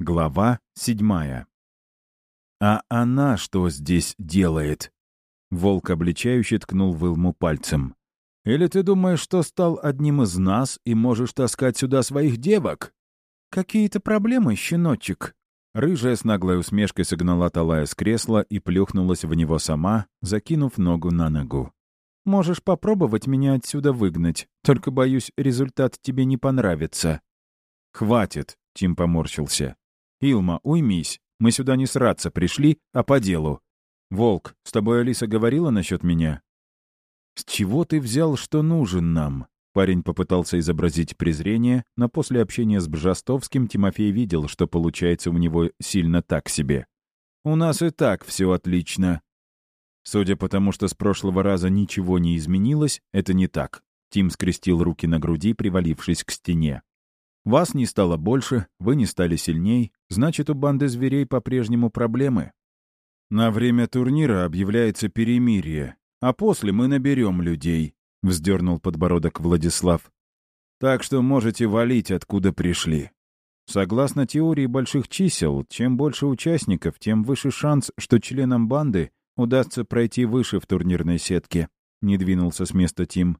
Глава седьмая. «А она что здесь делает?» Волк обличающе ткнул Вилму пальцем. «Или ты думаешь, что стал одним из нас и можешь таскать сюда своих девок?» «Какие-то проблемы, щеночек?» Рыжая с наглой усмешкой согнала Талая с кресла и плюхнулась в него сама, закинув ногу на ногу. «Можешь попробовать меня отсюда выгнать, только, боюсь, результат тебе не понравится». «Хватит», — Тим поморщился. «Илма, уймись. Мы сюда не сраться пришли, а по делу. Волк, с тобой Алиса говорила насчет меня?» «С чего ты взял, что нужен нам?» Парень попытался изобразить презрение, но после общения с Бжастовским Тимофей видел, что получается у него сильно так себе. «У нас и так все отлично». Судя по тому, что с прошлого раза ничего не изменилось, это не так. Тим скрестил руки на груди, привалившись к стене. Вас не стало больше, вы не стали сильней, значит, у банды зверей по-прежнему проблемы. На время турнира объявляется перемирие, а после мы наберем людей, — вздернул подбородок Владислав. Так что можете валить, откуда пришли. Согласно теории больших чисел, чем больше участников, тем выше шанс, что членам банды удастся пройти выше в турнирной сетке, — не двинулся с места Тим.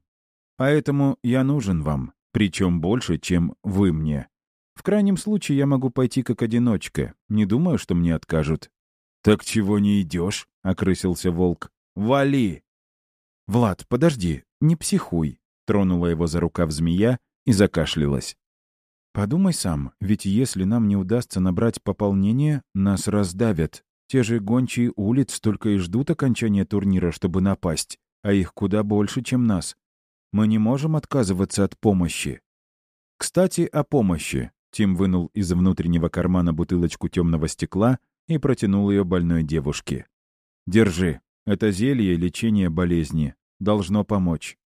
Поэтому я нужен вам. Причем больше, чем вы мне. В крайнем случае я могу пойти как одиночка. Не думаю, что мне откажут». «Так чего не идешь?» — окрысился волк. «Вали!» «Влад, подожди, не психуй», — тронула его за рукав змея и закашлялась. «Подумай сам, ведь если нам не удастся набрать пополнение, нас раздавят. Те же гончие улиц только и ждут окончания турнира, чтобы напасть, а их куда больше, чем нас. Мы не можем отказываться от помощи. Кстати, о помощи. Тим вынул из внутреннего кармана бутылочку темного стекла и протянул ее больной девушке. «Держи. Это зелье лечения болезни. Должно помочь».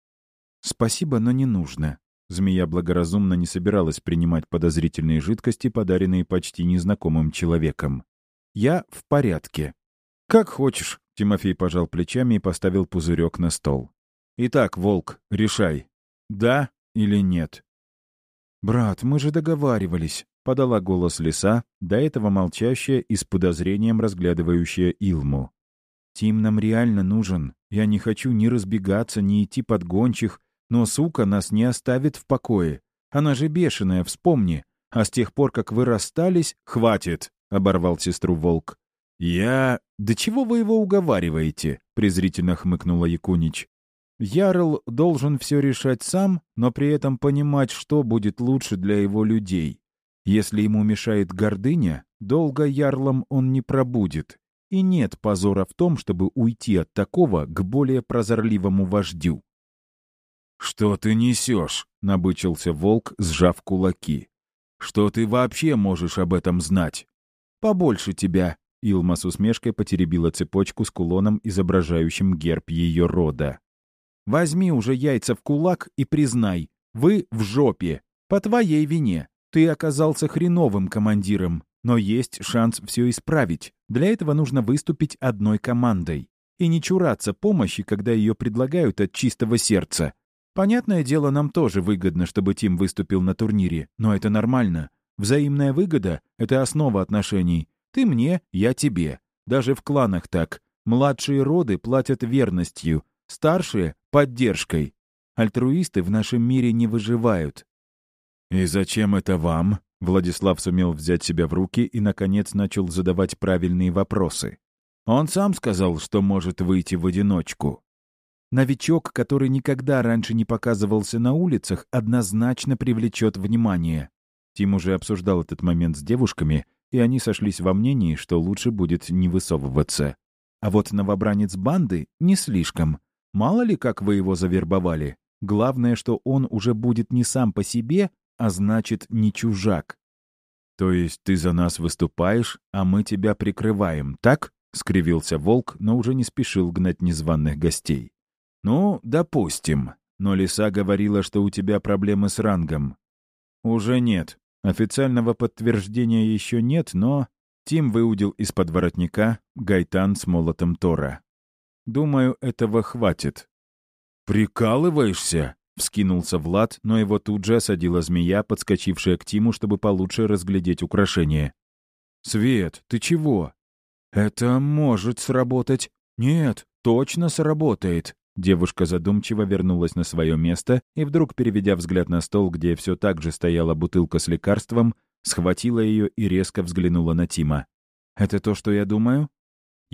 «Спасибо, но не нужно». Змея благоразумно не собиралась принимать подозрительные жидкости, подаренные почти незнакомым человеком. «Я в порядке». «Как хочешь», — Тимофей пожал плечами и поставил пузырек на стол. Итак, Волк, решай, да или нет. «Брат, мы же договаривались», — подала голос лиса, до этого молчащая и с подозрением разглядывающая Илму. «Тим нам реально нужен. Я не хочу ни разбегаться, ни идти под гончих, но, сука, нас не оставит в покое. Она же бешеная, вспомни. А с тех пор, как вы расстались, хватит», — оборвал сестру Волк. «Я... Да чего вы его уговариваете?» — презрительно хмыкнула Якунич. Ярл должен все решать сам, но при этом понимать, что будет лучше для его людей. Если ему мешает гордыня, долго ярлом он не пробудет. И нет позора в том, чтобы уйти от такого к более прозорливому вождю. «Что ты несешь?» — набычился волк, сжав кулаки. «Что ты вообще можешь об этом знать?» «Побольше тебя», — Илма с усмешкой потеребила цепочку с кулоном, изображающим герб ее рода. Возьми уже яйца в кулак и признай, вы в жопе. По твоей вине. Ты оказался хреновым командиром, но есть шанс все исправить. Для этого нужно выступить одной командой. И не чураться помощи, когда ее предлагают от чистого сердца. Понятное дело, нам тоже выгодно, чтобы Тим выступил на турнире, но это нормально. Взаимная выгода — это основа отношений. Ты мне, я тебе. Даже в кланах так. Младшие роды платят верностью, Старшие — поддержкой. Альтруисты в нашем мире не выживают. «И зачем это вам?» Владислав сумел взять себя в руки и, наконец, начал задавать правильные вопросы. Он сам сказал, что может выйти в одиночку. Новичок, который никогда раньше не показывался на улицах, однозначно привлечет внимание. Тим уже обсуждал этот момент с девушками, и они сошлись во мнении, что лучше будет не высовываться. А вот новобранец банды не слишком. Мало ли, как вы его завербовали. Главное, что он уже будет не сам по себе, а значит, не чужак. То есть ты за нас выступаешь, а мы тебя прикрываем, так? — скривился волк, но уже не спешил гнать незваных гостей. «Ну, допустим. Но лиса говорила, что у тебя проблемы с рангом». «Уже нет. Официального подтверждения еще нет, но...» Тим выудил из-под воротника гайтан с молотом Тора. Думаю, этого хватит». «Прикалываешься?» — вскинулся Влад, но его тут же осадила змея, подскочившая к Тиму, чтобы получше разглядеть украшение. «Свет, ты чего?» «Это может сработать». «Нет, точно сработает». Девушка задумчиво вернулась на свое место и вдруг, переведя взгляд на стол, где все так же стояла бутылка с лекарством, схватила ее и резко взглянула на Тима. «Это то, что я думаю?»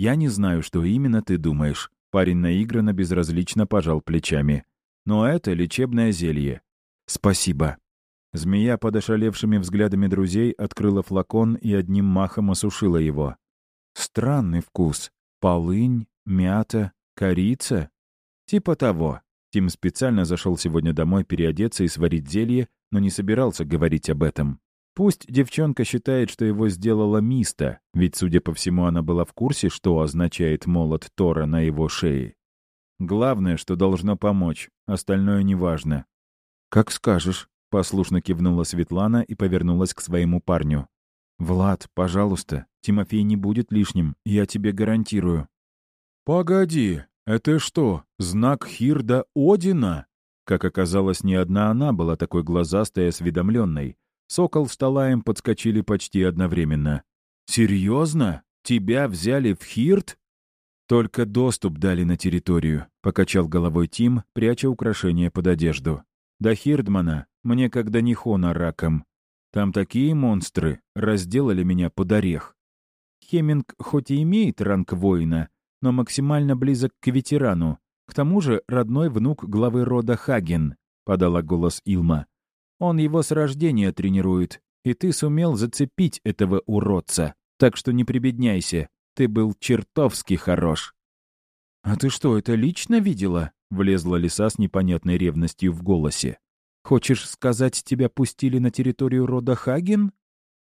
«Я не знаю, что именно ты думаешь». Парень наигранно безразлично пожал плечами. «Но это лечебное зелье». «Спасибо». Змея под ошалевшими взглядами друзей открыла флакон и одним махом осушила его. «Странный вкус. Полынь, мята, корица?» «Типа того». Тим специально зашел сегодня домой переодеться и сварить зелье, но не собирался говорить об этом. Пусть девчонка считает, что его сделала Миста, ведь, судя по всему, она была в курсе, что означает молот Тора на его шее. Главное, что должно помочь, остальное неважно. «Как скажешь», — послушно кивнула Светлана и повернулась к своему парню. «Влад, пожалуйста, Тимофей не будет лишним, я тебе гарантирую». «Погоди, это что, знак Хирда Одина?» Как оказалось, не одна она была такой глазастой и осведомленной. Сокол с Талаем подскочили почти одновременно. «Серьезно? Тебя взяли в Хирт?» «Только доступ дали на территорию», — покачал головой Тим, пряча украшение под одежду. «До Хирдмана мне когда не хона раком. Там такие монстры разделали меня под орех. Хеминг хоть и имеет ранг воина, но максимально близок к ветерану. К тому же родной внук главы рода Хаген», — подала голос Илма. Он его с рождения тренирует, и ты сумел зацепить этого уродца. Так что не прибедняйся, ты был чертовски хорош». «А ты что, это лично видела?» — влезла лиса с непонятной ревностью в голосе. «Хочешь сказать, тебя пустили на территорию рода Хаген?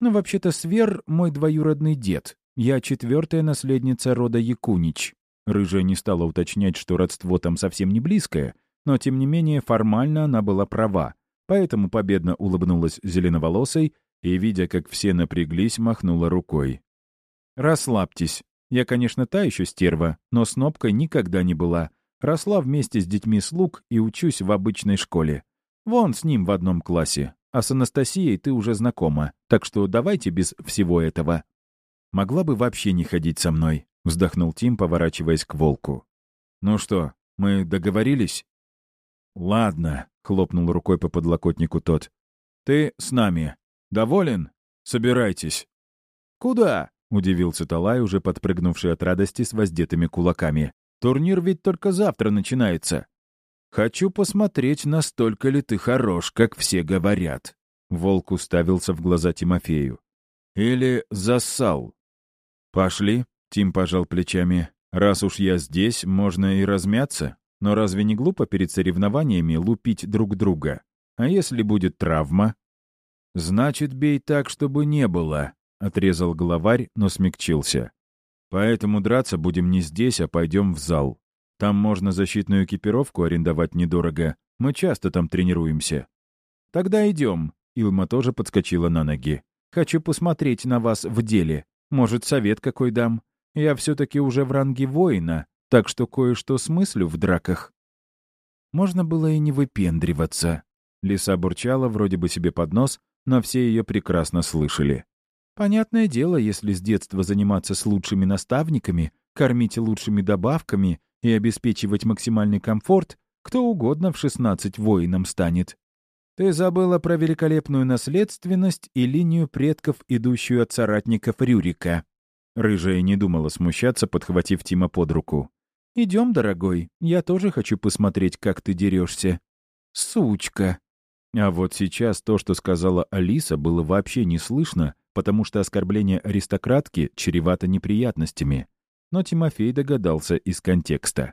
Ну, вообще-то, Свер — мой двоюродный дед. Я четвертая наследница рода Якунич». Рыжая не стала уточнять, что родство там совсем не близкое, но, тем не менее, формально она была права. Поэтому победно улыбнулась зеленоволосой и, видя, как все напряглись, махнула рукой. «Расслабьтесь. Я, конечно, та еще стерва, но с Нобкой никогда не была. Росла вместе с детьми слуг и учусь в обычной школе. Вон с ним в одном классе. А с Анастасией ты уже знакома, так что давайте без всего этого». «Могла бы вообще не ходить со мной», — вздохнул Тим, поворачиваясь к волку. «Ну что, мы договорились?» «Ладно», — хлопнул рукой по подлокотнику тот. «Ты с нами. Доволен? Собирайтесь». «Куда?» — удивился Талай, уже подпрыгнувший от радости с воздетыми кулаками. «Турнир ведь только завтра начинается». «Хочу посмотреть, настолько ли ты хорош, как все говорят». Волк уставился в глаза Тимофею. «Или зассал?» «Пошли», — Тим пожал плечами. «Раз уж я здесь, можно и размяться». Но разве не глупо перед соревнованиями лупить друг друга? А если будет травма? «Значит, бей так, чтобы не было», — отрезал главарь, но смягчился. «Поэтому драться будем не здесь, а пойдем в зал. Там можно защитную экипировку арендовать недорого. Мы часто там тренируемся». «Тогда идем», — Илма тоже подскочила на ноги. «Хочу посмотреть на вас в деле. Может, совет какой дам? Я все-таки уже в ранге воина, так что кое-что смыслю в драках. Можно было и не выпендриваться. Лиса бурчала вроде бы себе под нос, но все ее прекрасно слышали. Понятное дело, если с детства заниматься с лучшими наставниками, кормить лучшими добавками и обеспечивать максимальный комфорт, кто угодно в 16 воином станет. Ты забыла про великолепную наследственность и линию предков, идущую от соратников Рюрика. Рыжая не думала смущаться, подхватив Тима под руку. «Идем, дорогой, я тоже хочу посмотреть, как ты дерешься». «Сучка!» А вот сейчас то, что сказала Алиса, было вообще не слышно, потому что оскорбление аристократки чревато неприятностями. Но Тимофей догадался из контекста.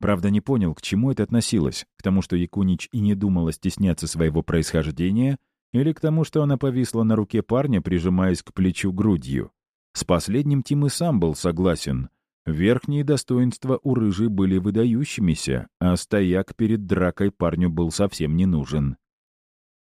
Правда, не понял, к чему это относилось, к тому, что Якунич и не думала стесняться своего происхождения, или к тому, что она повисла на руке парня, прижимаясь к плечу грудью. С последним Тим и сам был согласен, Верхние достоинства у рыжей были выдающимися, а стояк перед дракой парню был совсем не нужен.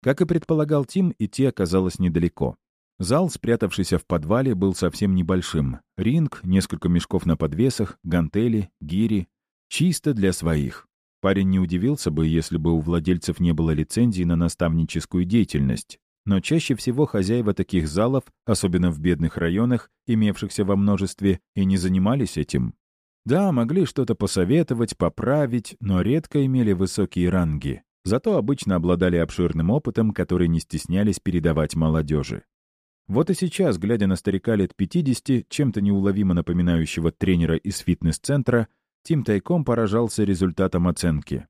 Как и предполагал Тим, идти оказалось недалеко. Зал, спрятавшийся в подвале, был совсем небольшим. Ринг, несколько мешков на подвесах, гантели, гири. Чисто для своих. Парень не удивился бы, если бы у владельцев не было лицензии на наставническую деятельность. Но чаще всего хозяева таких залов, особенно в бедных районах, имевшихся во множестве, и не занимались этим. Да, могли что-то посоветовать, поправить, но редко имели высокие ранги. Зато обычно обладали обширным опытом, который не стеснялись передавать молодежи. Вот и сейчас, глядя на старика лет 50, чем-то неуловимо напоминающего тренера из фитнес-центра, Тим тайком поражался результатом оценки.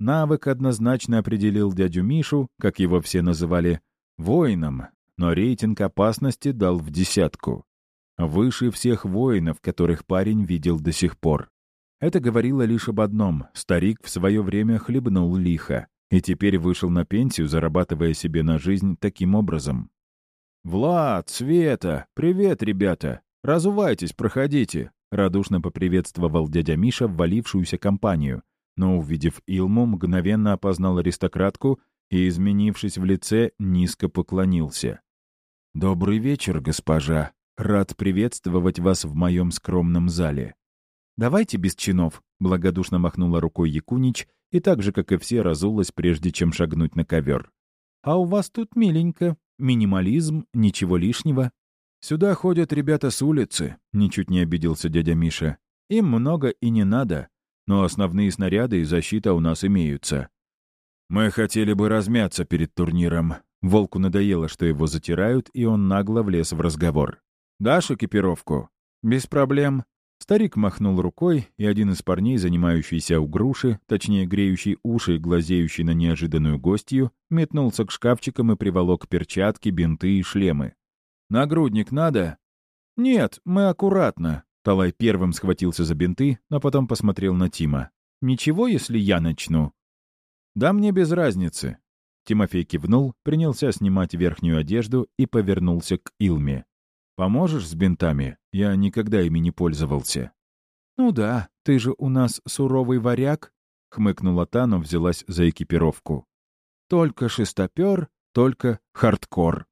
Навык однозначно определил дядю Мишу, как его все называли, воином, но рейтинг опасности дал в десятку. Выше всех воинов, которых парень видел до сих пор. Это говорило лишь об одном — старик в свое время хлебнул лихо и теперь вышел на пенсию, зарабатывая себе на жизнь таким образом. «Влад, Света, привет, ребята! Разувайтесь, проходите!» Радушно поприветствовал дядя Миша ввалившуюся компанию, но, увидев Илму, мгновенно опознал аристократку и, изменившись в лице, низко поклонился. «Добрый вечер, госпожа. Рад приветствовать вас в моем скромном зале». «Давайте без чинов», — благодушно махнула рукой Якунич и так же, как и все, разулась, прежде чем шагнуть на ковер. «А у вас тут миленько. Минимализм, ничего лишнего. «Сюда ходят ребята с улицы», — ничуть не обиделся дядя Миша. «Им много и не надо, но основные снаряды и защита у нас имеются». «Мы хотели бы размяться перед турниром». Волку надоело, что его затирают, и он нагло влез в разговор. «Дашь экипировку?» «Без проблем». Старик махнул рукой, и один из парней, занимающийся у груши, точнее греющий уши и глазеющий на неожиданную гостью, метнулся к шкафчикам и приволок перчатки, бинты и шлемы. «Нагрудник надо?» «Нет, мы аккуратно». Талай первым схватился за бинты, но потом посмотрел на Тима. «Ничего, если я начну?» «Да мне без разницы». Тимофей кивнул, принялся снимать верхнюю одежду и повернулся к Илме. «Поможешь с бинтами? Я никогда ими не пользовался». «Ну да, ты же у нас суровый варяг», — хмыкнула та, но взялась за экипировку. «Только шестопер, только хардкор».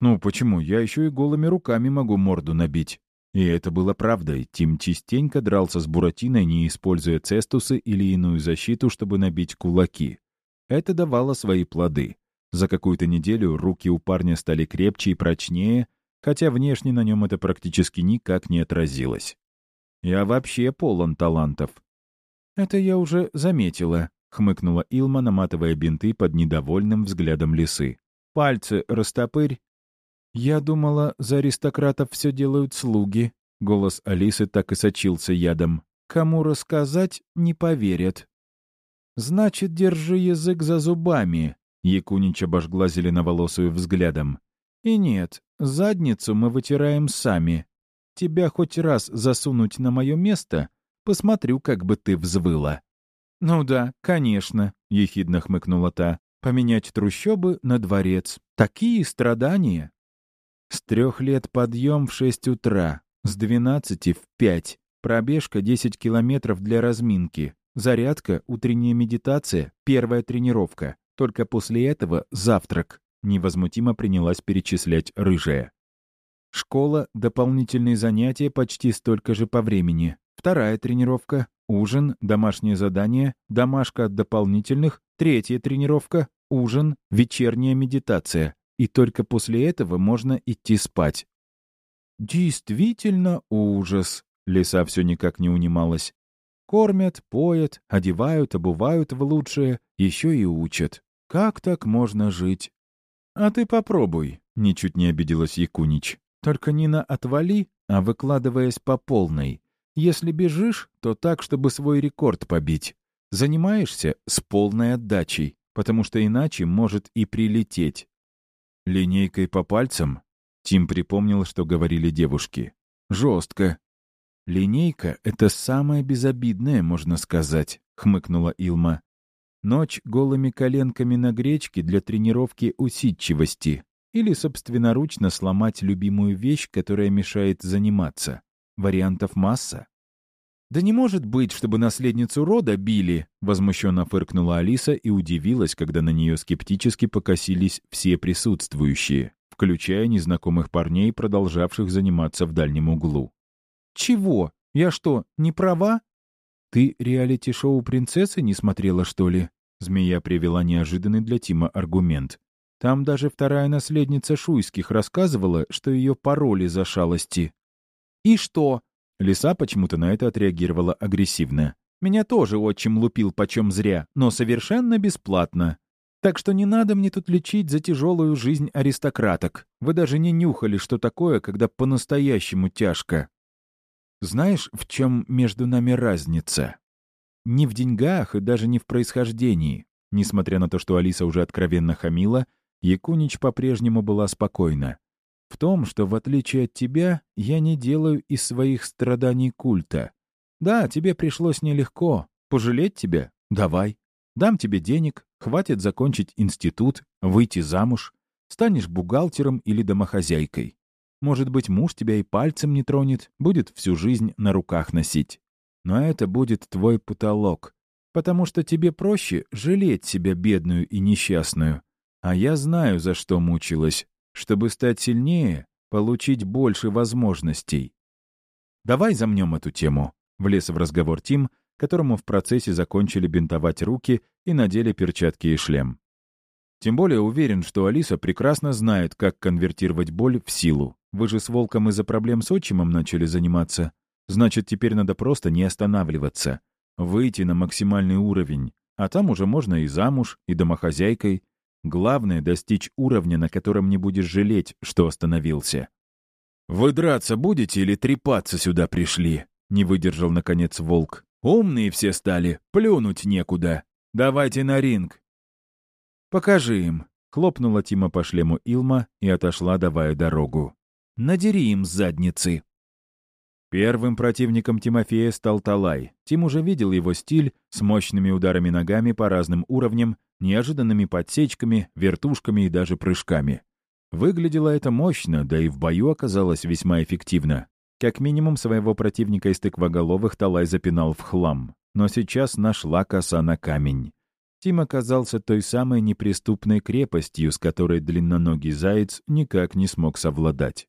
Ну почему? Я еще и голыми руками могу морду набить. И это было правдой. Тим частенько дрался с Буратиной, не используя цестусы или иную защиту, чтобы набить кулаки. Это давало свои плоды. За какую-то неделю руки у парня стали крепче и прочнее, хотя внешне на нем это практически никак не отразилось. Я вообще полон талантов. «Это я уже заметила», — хмыкнула Илма, наматывая бинты под недовольным взглядом лисы. «Пальцы растопырь «Я думала, за аристократов все делают слуги». Голос Алисы так и сочился ядом. «Кому рассказать, не поверят». «Значит, держи язык за зубами», — Якунич обожгла зеленоволосую взглядом. «И нет, задницу мы вытираем сами. Тебя хоть раз засунуть на мое место, посмотрю, как бы ты взвыла». «Ну да, конечно», — ехидно хмыкнула та. «Поменять трущобы на дворец. Такие страдания!» С трех лет подъем в шесть утра, с двенадцати в пять. Пробежка десять километров для разминки. Зарядка, утренняя медитация, первая тренировка. Только после этого завтрак. Невозмутимо принялась перечислять рыжая. Школа, дополнительные занятия почти столько же по времени. Вторая тренировка, ужин, домашнее задание, домашка от дополнительных, третья тренировка, ужин, вечерняя медитация и только после этого можно идти спать. Действительно ужас. Лиса все никак не унималась. Кормят, поят, одевают, обувают в лучшее, еще и учат. Как так можно жить? А ты попробуй, ничуть не обиделась Якунич. Только не на отвали, а выкладываясь по полной. Если бежишь, то так, чтобы свой рекорд побить. Занимаешься с полной отдачей, потому что иначе может и прилететь. Линейкой по пальцам? Тим припомнил, что говорили девушки. Жестко. Линейка — это самое безобидное, можно сказать, хмыкнула Илма. Ночь голыми коленками на гречке для тренировки усидчивости. Или собственноручно сломать любимую вещь, которая мешает заниматься. Вариантов масса. «Да не может быть, чтобы наследницу рода били!» — возмущенно фыркнула Алиса и удивилась, когда на нее скептически покосились все присутствующие, включая незнакомых парней, продолжавших заниматься в дальнем углу. «Чего? Я что, не права?» «Ты реалити-шоу «Принцессы» не смотрела, что ли?» Змея привела неожиданный для Тима аргумент. Там даже вторая наследница Шуйских рассказывала, что ее пароли за шалости. «И что?» Лиса почему-то на это отреагировала агрессивно. «Меня тоже отчим лупил почем зря, но совершенно бесплатно. Так что не надо мне тут лечить за тяжелую жизнь аристократок. Вы даже не нюхали, что такое, когда по-настоящему тяжко. Знаешь, в чем между нами разница? Не в деньгах и даже не в происхождении. Несмотря на то, что Алиса уже откровенно хамила, Якунич по-прежнему была спокойна. В том, что, в отличие от тебя, я не делаю из своих страданий культа. Да, тебе пришлось нелегко. Пожалеть тебя? Давай. Дам тебе денег, хватит закончить институт, выйти замуж. Станешь бухгалтером или домохозяйкой. Может быть, муж тебя и пальцем не тронет, будет всю жизнь на руках носить. Но это будет твой потолок, потому что тебе проще жалеть себя бедную и несчастную. А я знаю, за что мучилась. Чтобы стать сильнее, получить больше возможностей. Давай замнем эту тему, — влез в разговор Тим, которому в процессе закончили бинтовать руки и надели перчатки и шлем. Тем более уверен, что Алиса прекрасно знает, как конвертировать боль в силу. Вы же с Волком из-за проблем с отчимом начали заниматься. Значит, теперь надо просто не останавливаться. Выйти на максимальный уровень. А там уже можно и замуж, и домохозяйкой. Главное — достичь уровня, на котором не будешь жалеть, что остановился. «Вы драться будете или трепаться сюда пришли?» — не выдержал, наконец, Волк. «Умные все стали, плюнуть некуда. Давайте на ринг». «Покажи им», — хлопнула Тима по шлему Илма и отошла, давая дорогу. «Надери им задницы». Первым противником Тимофея стал Талай. Тим уже видел его стиль с мощными ударами ногами по разным уровням, неожиданными подсечками, вертушками и даже прыжками. Выглядело это мощно, да и в бою оказалось весьма эффективно. Как минимум своего противника из тыквоголовых Талай запинал в хлам. Но сейчас нашла коса на камень. Тим оказался той самой неприступной крепостью, с которой длинноногий заяц никак не смог совладать.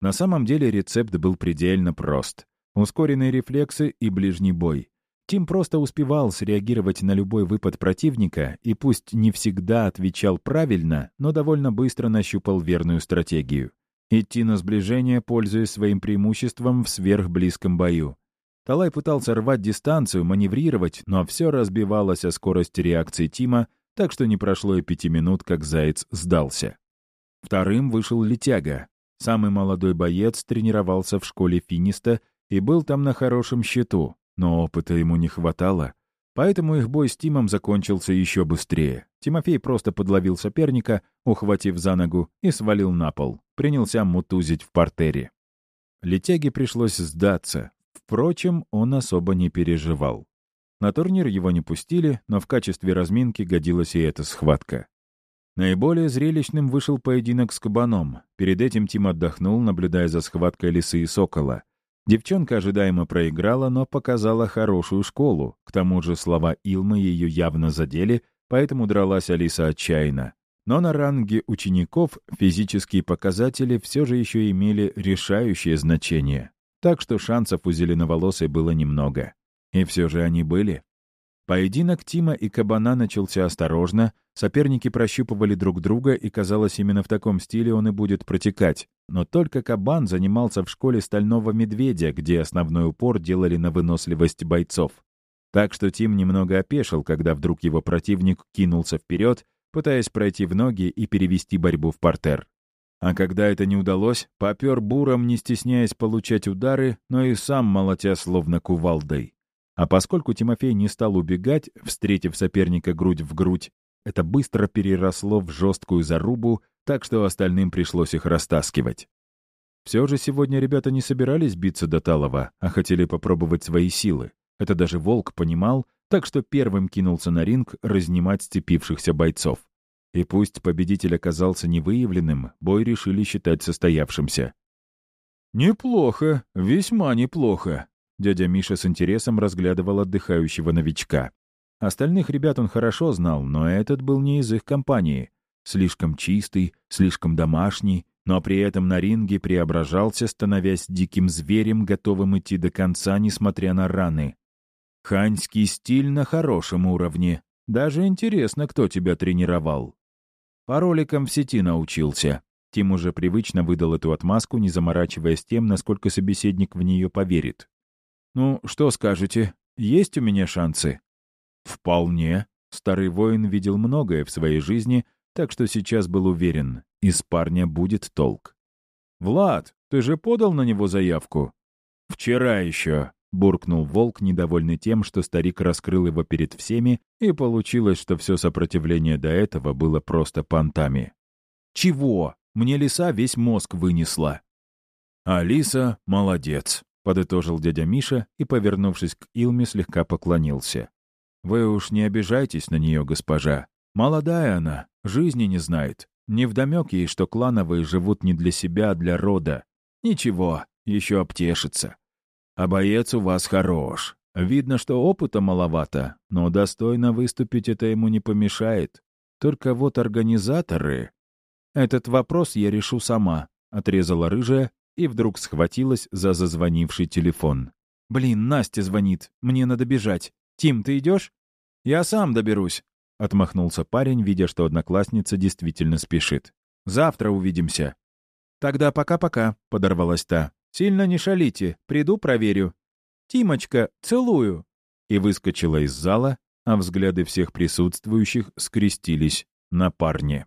На самом деле рецепт был предельно прост. Ускоренные рефлексы и ближний бой. Тим просто успевал среагировать на любой выпад противника и пусть не всегда отвечал правильно, но довольно быстро нащупал верную стратегию. Идти на сближение, пользуясь своим преимуществом в сверхблизком бою. Талай пытался рвать дистанцию, маневрировать, но все разбивалось о скорости реакции Тима, так что не прошло и пяти минут, как Заяц сдался. Вторым вышел Летяга, Самый молодой боец тренировался в школе финиста и был там на хорошем счету, но опыта ему не хватало. Поэтому их бой с Тимом закончился еще быстрее. Тимофей просто подловил соперника, ухватив за ногу, и свалил на пол. Принялся мутузить в портере. Летяге пришлось сдаться. Впрочем, он особо не переживал. На турнир его не пустили, но в качестве разминки годилась и эта схватка. Наиболее зрелищным вышел поединок с кабаном. Перед этим Тим отдохнул, наблюдая за схваткой лисы и сокола. Девчонка ожидаемо проиграла, но показала хорошую школу. К тому же слова Илмы ее явно задели, поэтому дралась Алиса отчаянно. Но на ранге учеников физические показатели все же еще имели решающее значение. Так что шансов у зеленоволосой было немного. И все же они были. Поединок Тима и Кабана начался осторожно, соперники прощупывали друг друга, и, казалось, именно в таком стиле он и будет протекать. Но только Кабан занимался в школе Стального Медведя, где основной упор делали на выносливость бойцов. Так что Тим немного опешил, когда вдруг его противник кинулся вперед, пытаясь пройти в ноги и перевести борьбу в портер. А когда это не удалось, попер буром, не стесняясь получать удары, но и сам молотя словно кувалдой. А поскольку Тимофей не стал убегать, встретив соперника грудь в грудь, это быстро переросло в жесткую зарубу, так что остальным пришлось их растаскивать. Все же сегодня ребята не собирались биться до Талова, а хотели попробовать свои силы. Это даже Волк понимал, так что первым кинулся на ринг разнимать сцепившихся бойцов. И пусть победитель оказался невыявленным, бой решили считать состоявшимся. «Неплохо, весьма неплохо», Дядя Миша с интересом разглядывал отдыхающего новичка. Остальных ребят он хорошо знал, но этот был не из их компании. Слишком чистый, слишком домашний, но при этом на ринге преображался, становясь диким зверем, готовым идти до конца, несмотря на раны. Ханьский стиль на хорошем уровне. Даже интересно, кто тебя тренировал. По роликам в сети научился. Тим уже привычно выдал эту отмазку, не заморачиваясь тем, насколько собеседник в нее поверит. «Ну, что скажете? Есть у меня шансы?» «Вполне». Старый воин видел многое в своей жизни, так что сейчас был уверен, из парня будет толк. «Влад, ты же подал на него заявку?» «Вчера еще», — буркнул Волк, недовольный тем, что старик раскрыл его перед всеми, и получилось, что все сопротивление до этого было просто понтами. «Чего? Мне лиса весь мозг вынесла». «Алиса молодец», — подытожил дядя Миша и, повернувшись к Илме, слегка поклонился. «Вы уж не обижайтесь на нее, госпожа. Молодая она, жизни не знает. Невдомек ей, что клановые живут не для себя, а для рода. Ничего, еще обтешится. А боец у вас хорош. Видно, что опыта маловато, но достойно выступить это ему не помешает. Только вот организаторы... Этот вопрос я решу сама, — отрезала рыжая и вдруг схватилась за зазвонивший телефон. «Блин, Настя звонит. Мне надо бежать. Тим, ты идешь?» «Я сам доберусь», — отмахнулся парень, видя, что одноклассница действительно спешит. «Завтра увидимся». «Тогда пока-пока», — подорвалась та. «Сильно не шалите. Приду, проверю». «Тимочка, целую!» И выскочила из зала, а взгляды всех присутствующих скрестились на парне.